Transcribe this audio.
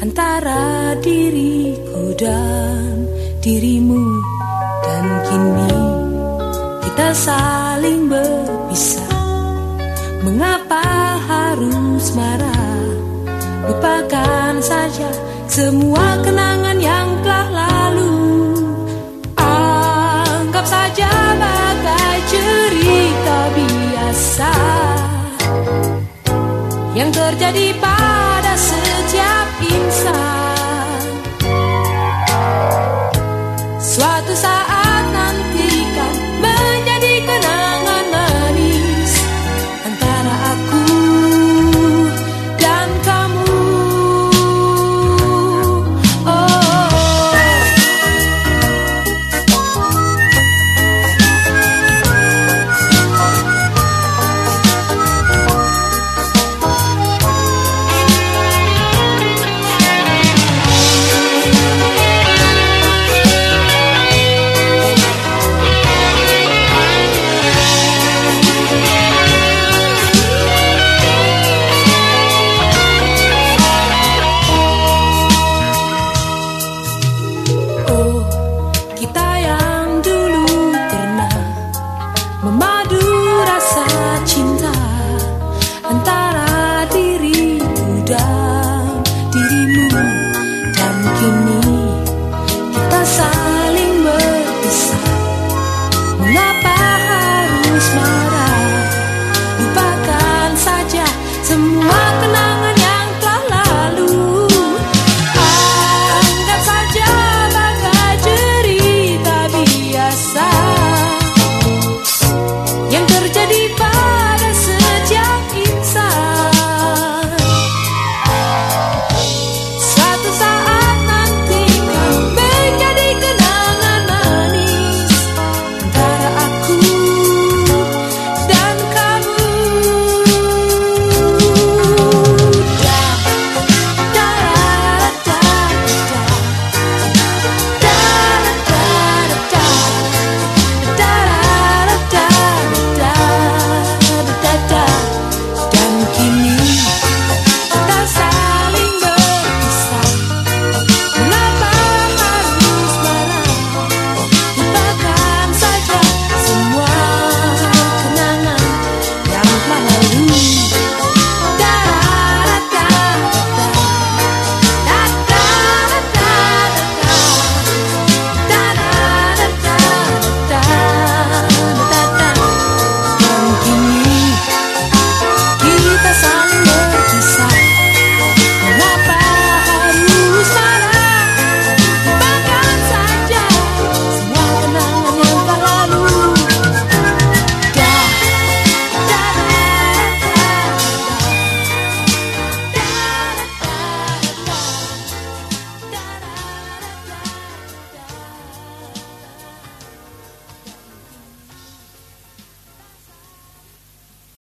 antara diriku dan dirimu. Dan kini kita saling berpisah. Mengapa harus marah? Lupakan saja semua kenangan yang telah lalu. Anggap saja bagai cerita biasa yang terjadi pada insan. Suatu saat tomorrow